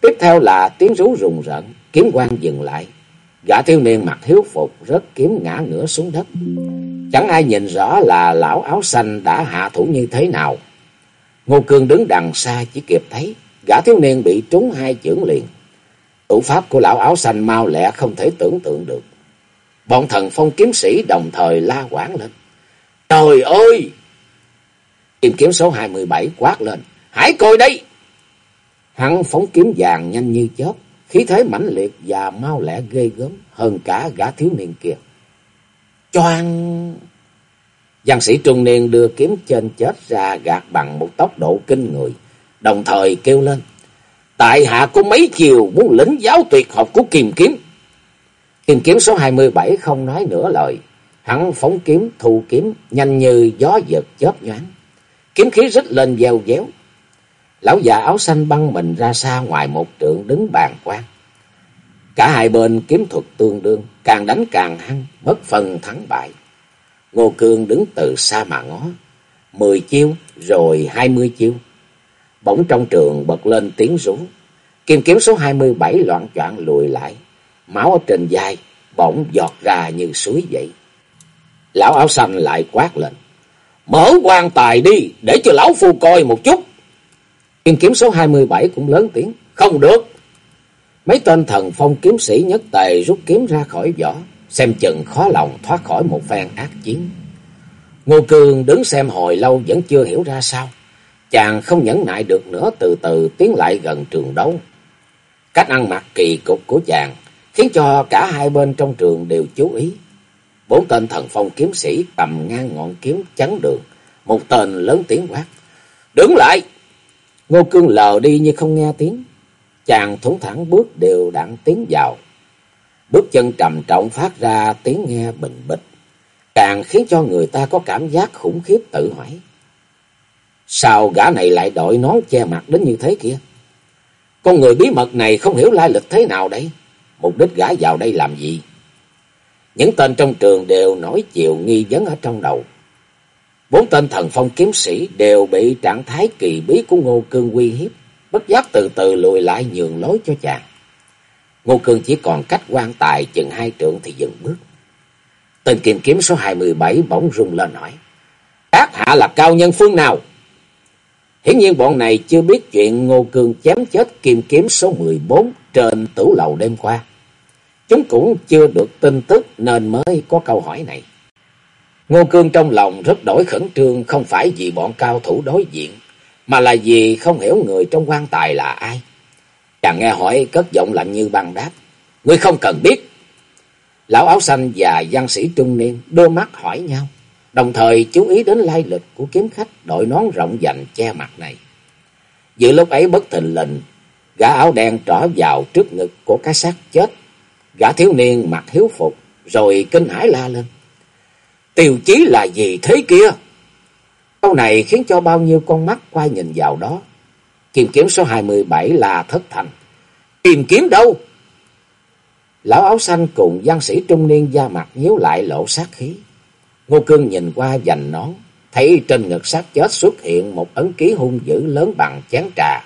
Tiếp theo là tiếng rú rùng rợn, kiếm quan dừng lại. Gã thiếu niên mặc hiếu phục rớt kiếm ngã ngửa xuống đất. Chẳng ai nhìn rõ là lão áo xanh đã hạ thủ như thế nào. Ngô Cương đứng đằng xa chỉ kịp thấy gã thiếu niên bị trúng hai chưởng liền. Thủ pháp của lão áo xanh mau lẹ không thể tưởng tượng được. Bọn thần phong kiếm sĩ đồng thời la quảng lên. Trời ơi! Kim kiếm số 27 quát lên. Hãy coi đây! Hắn phóng kiếm vàng nhanh như chớp, khí thế mãnh liệt và mau lẹ ghê gớm hơn cả gã thiếu niên kia. Choang! Văn sĩ trung niên đưa kiếm trên chết ra gạt bằng một tốc độ kinh người, đồng thời kêu lên. Tại hạ có mấy chiều muốn lĩnh giáo tuyệt học của kiềm kiếm. Kiềm kiếm số 27 không nói nửa lời. Hắn phóng kiếm, thu kiếm, nhanh như gió giật chớp nhoáng. Kiếm khí rít lên gieo déo. Lão già áo xanh băng mình ra xa ngoài một trượng đứng bàn quan. Cả hai bên kiếm thuật tương đương, càng đánh càng hăng, bất phần thắng bại. Ngô Cương đứng từ xa mà ngó. Mười chiêu, rồi hai mươi chiêu. Bỗng trong trường bật lên tiếng rú. Kim kiếm số 27 loạn choạng lùi lại. Máu ở trên vai, bỗng giọt ra như suối vậy. Lão áo xanh lại quát lên. Mở quan tài đi, để cho lão phu coi một chút. Kim kiếm số 27 cũng lớn tiếng. Không được. Mấy tên thần phong kiếm sĩ nhất tề rút kiếm ra khỏi vỏ. Xem chừng khó lòng thoát khỏi một phen ác chiến. Ngô Cương đứng xem hồi lâu vẫn chưa hiểu ra sao. Chàng không nhẫn nại được nữa, từ từ tiến lại gần trường đấu. Cách ăn mặc kỳ cục của chàng khiến cho cả hai bên trong trường đều chú ý. Bốn tên thần phong kiếm sĩ cầm ngang ngọn kiếm chắn đường. Một tên lớn tiếng quát. Đứng lại! Ngô Cương lờ đi như không nghe tiếng. Chàng thủng thẳng bước đều đặn tiến vào. Bước chân trầm trọng phát ra tiếng nghe bình bịch. Càng khiến cho người ta có cảm giác khủng khiếp tự hỏi. Sao gã này lại đội nón che mặt đến như thế kia? Con người bí mật này không hiểu lai lịch thế nào đấy? Mục đích gã vào đây làm gì? Những tên trong trường đều nói chiều nghi vấn ở trong đầu. Bốn tên thần phong kiếm sĩ đều bị trạng thái kỳ bí của Ngô Cương uy hiếp, bất giác từ từ lùi lại nhường lối cho chàng. Ngô Cương chỉ còn cách quan tài chừng hai trượng thì dừng bước. Tên kiềm kiếm số 27 bỗng rung lên hỏi. Các hạ là cao nhân phương nào? Hiển nhiên bọn này chưa biết chuyện Ngô Cương chém chết kim kiếm số 14 trên tử lầu đêm qua. Chúng cũng chưa được tin tức nên mới có câu hỏi này. Ngô Cương trong lòng rất đổi khẩn trương không phải vì bọn cao thủ đối diện, mà là vì không hiểu người trong quan tài là ai. Chàng nghe hỏi cất giọng lạnh như băng đáp. Ngươi không cần biết. Lão áo xanh và văn sĩ trung niên đưa mắt hỏi nhau. Đồng thời chú ý đến lai lịch của kiếm khách đội nón rộng dành che mặt này. Giữa lúc ấy bất thình lình, gã áo đen trỏ vào trước ngực của cái xác chết. Gã thiếu niên mặc hiếu phục, rồi kinh hãi la lên. Tiêu chí là gì thế kia? Câu này khiến cho bao nhiêu con mắt quay nhìn vào đó. Kim kiếm số 27 là thất thành. Tìm kiếm đâu? Lão áo xanh cùng văn sĩ trung niên da mặt nhíu lại lộ sát khí. Ngô Cương nhìn qua dành nón, thấy trên ngực xác chết xuất hiện một ấn ký hung dữ lớn bằng chén trà.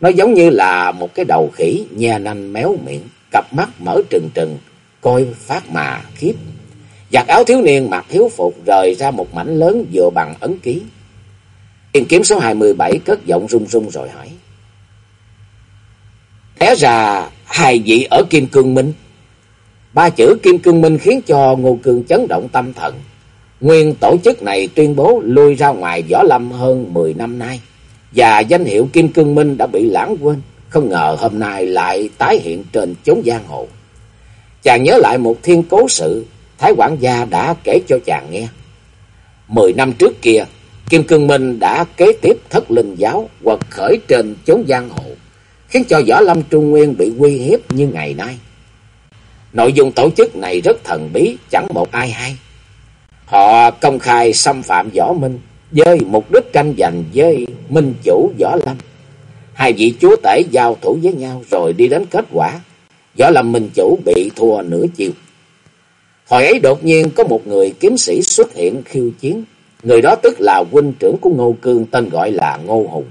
Nó giống như là một cái đầu khỉ nhe nanh méo miệng, cặp mắt mở trừng trừng, coi phát mà khiếp. Giặt áo thiếu niên mặc thiếu phục rời ra một mảnh lớn vừa bằng ấn ký. Tiền kiếm số 27 cất giọng run run rồi hỏi. Té ra hai vị ở Kim Cương Minh. Ba chữ Kim Cương Minh khiến cho Ngô Cương chấn động tâm thần. Nguyên tổ chức này tuyên bố lui ra ngoài võ lâm hơn 10 năm nay. Và danh hiệu Kim Cương Minh đã bị lãng quên. Không ngờ hôm nay lại tái hiện trên chốn giang hồ. Chàng nhớ lại một thiên cố sự Thái quản gia đã kể cho chàng nghe. Mười năm trước kia, Kim Cương Minh đã kế tiếp thất linh giáo quật khởi trên chốn giang hồ, khiến cho Võ Lâm Trung Nguyên bị uy hiếp như ngày nay. Nội dung tổ chức này rất thần bí, chẳng một ai hay. Họ công khai xâm phạm Võ Minh với mục đích tranh giành với Minh chủ Võ Lâm. Hai vị chúa tể giao thủ với nhau rồi đi đến kết quả. Võ Lâm Minh chủ bị thua nửa chiều. Hồi ấy đột nhiên có một người kiếm sĩ xuất hiện khiêu chiến. Người đó tức là huynh trưởng của Ngô Cương, tên gọi là Ngô Hùng.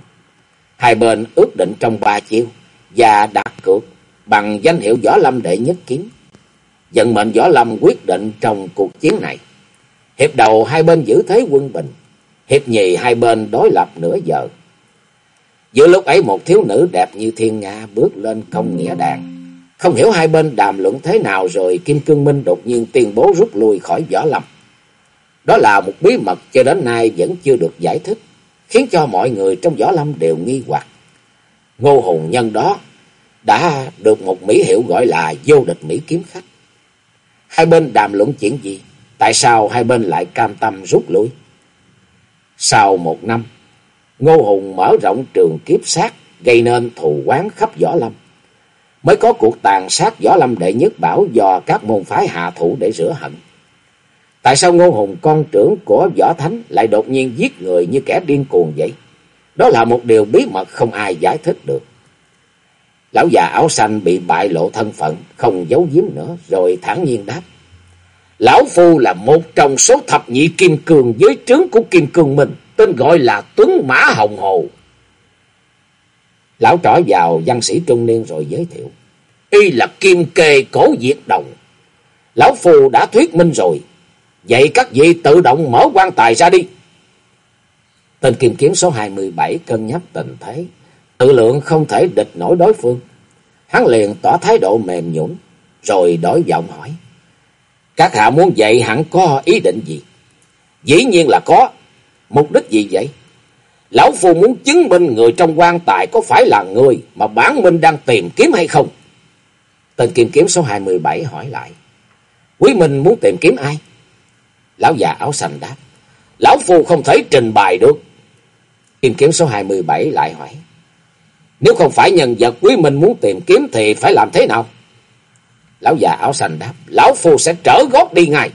Hai bên ước định trong ba chiêu và đặt cược bằng danh hiệu võ lâm đệ nhất kiếm. Vận mệnh võ lâm quyết định trong cuộc chiến này. Hiệp đầu hai bên giữ thế quân bình. Hiệp nhì hai bên đối lập nửa giờ. Giữa lúc ấy một thiếu nữ đẹp như thiên nga bước lên công nghĩa đàn. Không hiểu hai bên đàm luận thế nào rồi Kim Cương Minh đột nhiên tuyên bố rút lui khỏi võ lâm. Đó là một bí mật cho đến nay vẫn chưa được giải thích, khiến cho mọi người trong võ lâm đều nghi hoặc. Ngô Hùng nhân đó đã được một mỹ hiệu gọi là vô địch Mỹ kiếm khách. Hai bên đàm luận chuyện gì? Tại sao hai bên lại cam tâm rút lui? Sau một năm, Ngô Hùng mở rộng trường kiếp sát, gây nên thù quán khắp võ lâm mới có cuộc tàn sát võ lâm đệ nhất bảo do các môn phái hạ thủ để rửa hận. Tại sao Ngô Hùng con trưởng của võ thánh lại đột nhiên giết người như kẻ điên cuồng vậy? Đó là một điều bí mật không ai giải thích được. Lão già áo xanh bị bại lộ thân phận, không giấu giếm nữa, rồi thản nhiên đáp. Lão Phu là một trong số thập nhị kim cường dưới trướng của kim cương mình, tên gọi là Tuấn Mã Hồng Hồ. Lão trỏ vào văn sĩ trung niên rồi giới thiệu. Y là kim kê cổ diệt đồng. Lão phu đã thuyết minh rồi. Vậy các vị tự động mở quan tài ra đi. Tên kim kiếm số 27 cân nhắc tình thế. Tự lượng không thể địch nổi đối phương. Hắn liền tỏ thái độ mềm nhũn rồi đổi giọng hỏi. Các hạ muốn dạy hẳn có ý định gì? Dĩ nhiên là có. Mục đích gì vậy? Lão Phu muốn chứng minh người trong quan tài có phải là người mà bản minh đang tìm kiếm hay không? Tên kim kiếm số 27 hỏi lại. Quý Minh muốn tìm kiếm ai? Lão già áo xanh đáp. Lão Phu không thể trình bày được. Kim kiếm số 27 lại hỏi. Nếu không phải nhân vật Quý Minh muốn tìm kiếm thì phải làm thế nào? Lão già áo xanh đáp. Lão Phu sẽ trở gót đi ngay.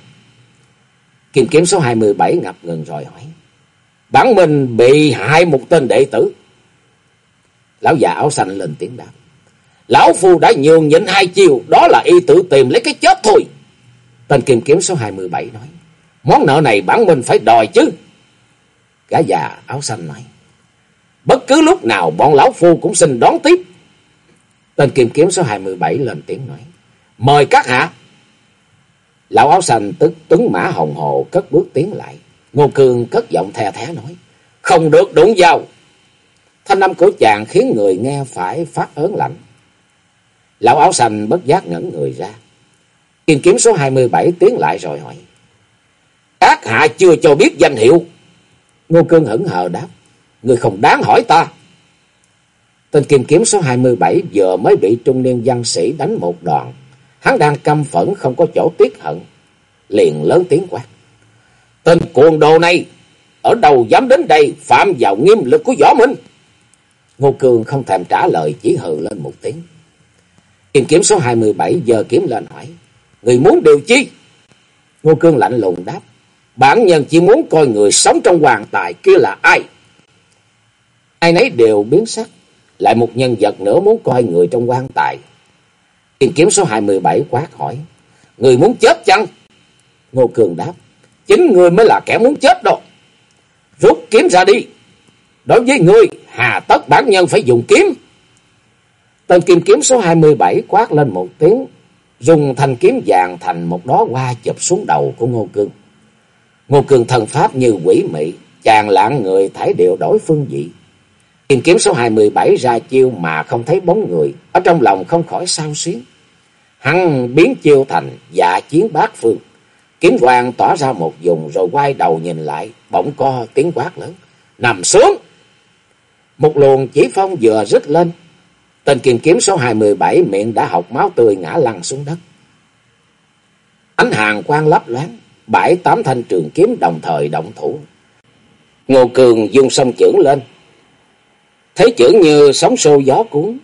Kim kiếm số 27 ngập ngừng rồi hỏi. Bản mình bị hại một tên đệ tử. Lão già áo xanh lên tiếng đáp. Lão Phu đã nhường nhịn hai chiều, đó là y tự tìm lấy cái chết thôi. Tên kim kiếm số 27 nói. Món nợ này bản mình phải đòi chứ. Gã già áo xanh nói. Bất cứ lúc nào bọn lão phu cũng xin đón tiếp. Tên kim kiếm số 27 lên tiếng nói. Mời các hạ. Lão áo xanh tức tuấn mã hồng hồ cất bước tiến lại. Ngô Cương cất giọng the thé nói. Không được đụng vào. Thanh âm của chàng khiến người nghe phải phát ớn lạnh. Lão áo xanh bất giác ngẩn người ra. Kim kiếm số 27 tiến lại rồi hỏi. Các hạ chưa cho biết danh hiệu. Ngô Cương hững hờ đáp. Người không đáng hỏi ta. Tên kim kiếm số 27 vừa mới bị trung niên văn sĩ đánh một đòn. Hắn đang căm phẫn không có chỗ tiếc hận. Liền lớn tiếng quát. Tên cuồng đồ này, ở đâu dám đến đây phạm vào nghiêm lực của võ minh. Ngô cường không thèm trả lời chỉ hừ lên một tiếng. Kim kiếm số 27 giờ kiếm lên hỏi. Người muốn điều chi? Ngô Cương lạnh lùng đáp. Bản nhân chỉ muốn coi người sống trong hoàng tài kia là ai. Ai nấy đều biến sắc. Lại một nhân vật nữa muốn coi người trong quan tài. Kim kiếm số 27 quát hỏi. Người muốn chết chăng? Ngô Cường đáp. Chính người mới là kẻ muốn chết đâu. Rút kiếm ra đi. Đối với ngươi, hà tất bản nhân phải dùng kiếm. Tên kim kiếm số 27 quát lên một tiếng. Dùng thanh kiếm vàng thành một đó qua chụp xuống đầu của Ngô Cường Ngô Cường thần pháp như quỷ mị. Chàng lạng người thải điệu đổi phương vị. Kim kiếm số 27 ra chiêu mà không thấy bóng người. Ở trong lòng không khỏi sao xuyến. Hắn biến chiêu thành dạ chiến bát phương. Kiếm quang tỏa ra một vùng rồi quay đầu nhìn lại. Bỗng co tiếng quát lớn. Nằm xuống. Một luồng chỉ phong vừa rít lên. Tên kim kiếm số 27 miệng đã học máu tươi ngã lăn xuống đất. Ánh hàng quang lấp loáng. Bảy tám thanh trường kiếm đồng thời động thủ. Ngô Cường dung sông trưởng lên. Thấy chưởng như sóng xô gió cuốn.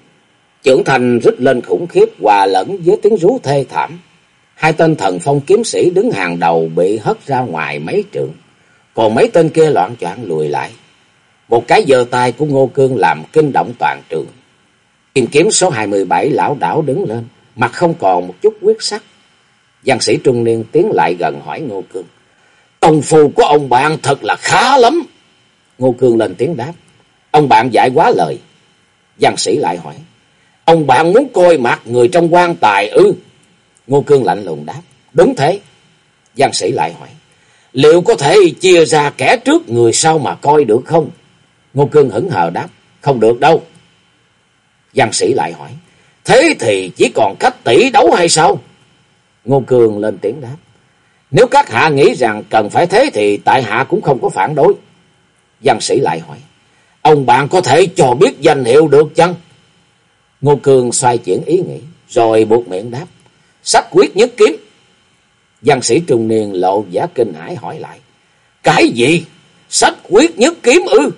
Trưởng thành rít lên khủng khiếp hòa lẫn với tiếng rú thê thảm. Hai tên thần phong kiếm sĩ đứng hàng đầu bị hất ra ngoài mấy trường Còn mấy tên kia loạn choạng lùi lại. Một cái giơ tay của Ngô Cương làm kinh động toàn trường. Kim kiếm số 27 lão đảo đứng lên, mặt không còn một chút quyết sắc. Giang sĩ trung niên tiến lại gần hỏi Ngô Cương. Tông phu của ông bạn thật là khá lắm. Ngô Cương lên tiếng đáp. Ông bạn giải quá lời. Giang sĩ lại hỏi. Ông bạn muốn coi mặt người trong quan tài ư? Ngô Cương lạnh lùng đáp. Đúng thế. Giang sĩ lại hỏi. Liệu có thể chia ra kẻ trước người sau mà coi được không? Ngô Cương hững hờ đáp. Không được đâu. Giang sĩ lại hỏi. Thế thì chỉ còn cách tỷ đấu hay sao? Ngô Cương lên tiếng đáp. Nếu các hạ nghĩ rằng cần phải thế thì tại hạ cũng không có phản đối. Giang sĩ lại hỏi. Ông bạn có thể cho biết danh hiệu được chăng? Ngô Cương xoay chuyển ý nghĩ. Rồi buộc miệng đáp. Sách quyết nhất kiếm. Văn sĩ trung niên lộ giả kinh hãi hỏi lại. Cái gì? Sách quyết nhất kiếm ư?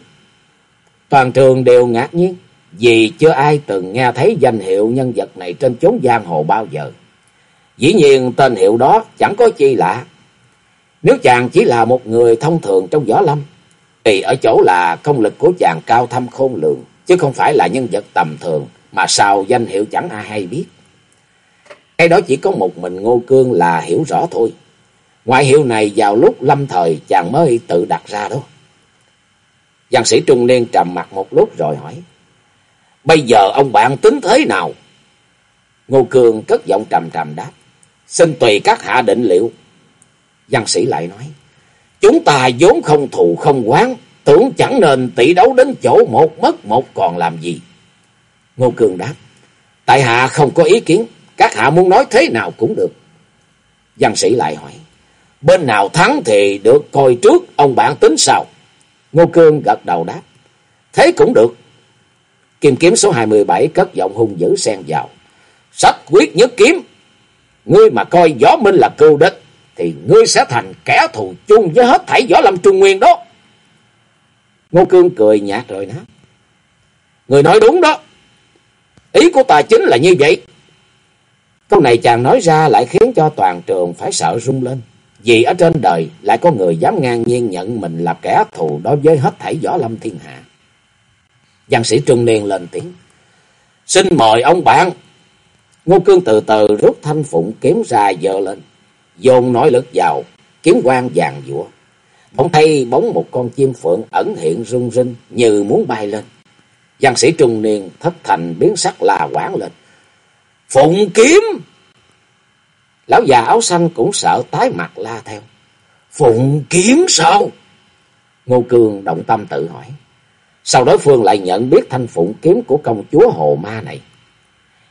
Toàn trường đều ngạc nhiên. Vì chưa ai từng nghe thấy danh hiệu nhân vật này trên chốn giang hồ bao giờ. Dĩ nhiên tên hiệu đó chẳng có chi lạ. Nếu chàng chỉ là một người thông thường trong võ lâm, thì ở chỗ là công lực của chàng cao thâm khôn lường, chứ không phải là nhân vật tầm thường, mà sao danh hiệu chẳng ai hay biết. Cái đó chỉ có một mình Ngô Cương là hiểu rõ thôi. Ngoại hiệu này vào lúc lâm thời chàng mới tự đặt ra đó. Giang sĩ trung niên trầm mặt một lúc rồi hỏi. Bây giờ ông bạn tính thế nào? Ngô Cương cất giọng trầm trầm đáp. Xin tùy các hạ định liệu. Giang sĩ lại nói. Chúng ta vốn không thù không quán. Tưởng chẳng nên tỷ đấu đến chỗ một mất một còn làm gì. Ngô Cương đáp. Tại hạ không có ý kiến. Các hạ muốn nói thế nào cũng được. Văn sĩ lại hỏi. Bên nào thắng thì được coi trước. Ông bạn tính sao? Ngô Cương gật đầu đáp. Thế cũng được. Kim kiếm số 27 cất giọng hung dữ xen vào. Sách quyết nhất kiếm. Ngươi mà coi võ minh là cưu địch. Thì ngươi sẽ thành kẻ thù chung với hết thảy võ lâm trung nguyên đó. Ngô Cương cười nhạt rồi nói. Người nói đúng đó. Ý của ta chính là như vậy. Câu này chàng nói ra lại khiến cho toàn trường phải sợ rung lên. Vì ở trên đời lại có người dám ngang nhiên nhận mình là kẻ thù đối với hết thảy võ lâm thiên hạ. Giang sĩ trung niên lên tiếng. Xin mời ông bạn. Ngô Cương từ từ rút thanh phụng kiếm ra dơ lên. Dồn nói lực vào, kiếm quang vàng dũa. Bỗng thấy bóng một con chim phượng ẩn hiện rung rinh như muốn bay lên. Giang sĩ trung niên thất thành biến sắc là quảng lên. Phụng kiếm! Lão già áo xanh cũng sợ tái mặt la theo. Phụng kiếm sao? Ngô Cương động tâm tự hỏi. Sau đối phương lại nhận biết thanh phụng kiếm của công chúa Hồ Ma này.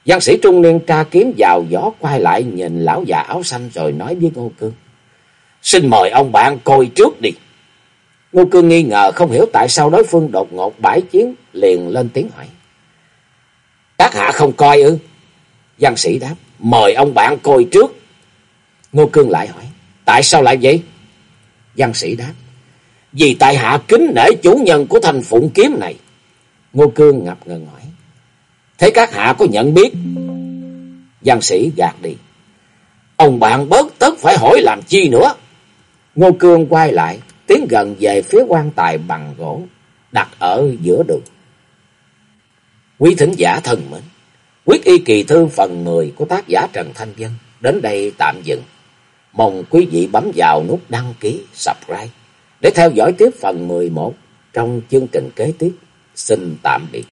Giang sĩ trung niên tra kiếm vào gió quay lại nhìn lão già áo xanh rồi nói với Ngô Cương. Xin mời ông bạn coi trước đi. Ngô Cương nghi ngờ không hiểu tại sao đối phương đột ngột bãi chiến liền lên tiếng hỏi. Các hạ không coi ư? Văn sĩ đáp. Mời ông bạn coi trước. Ngô Cương lại hỏi. Tại sao lại vậy? Văn sĩ đáp. Vì tại hạ kính nể chủ nhân của thanh phụng kiếm này. Ngô Cương ngập ngừng hỏi. Thế các hạ có nhận biết? Văn sĩ gạt đi. Ông bạn bớt tất phải hỏi làm chi nữa. Ngô Cương quay lại, tiến gần về phía quan tài bằng gỗ, đặt ở giữa đường. Quý thính giả thân mến, quyết y kỳ thư phần 10 của tác giả Trần Thanh Vân đến đây tạm dừng. Mong quý vị bấm vào nút đăng ký, subscribe để theo dõi tiếp phần 11 trong chương trình kế tiếp. Xin tạm biệt.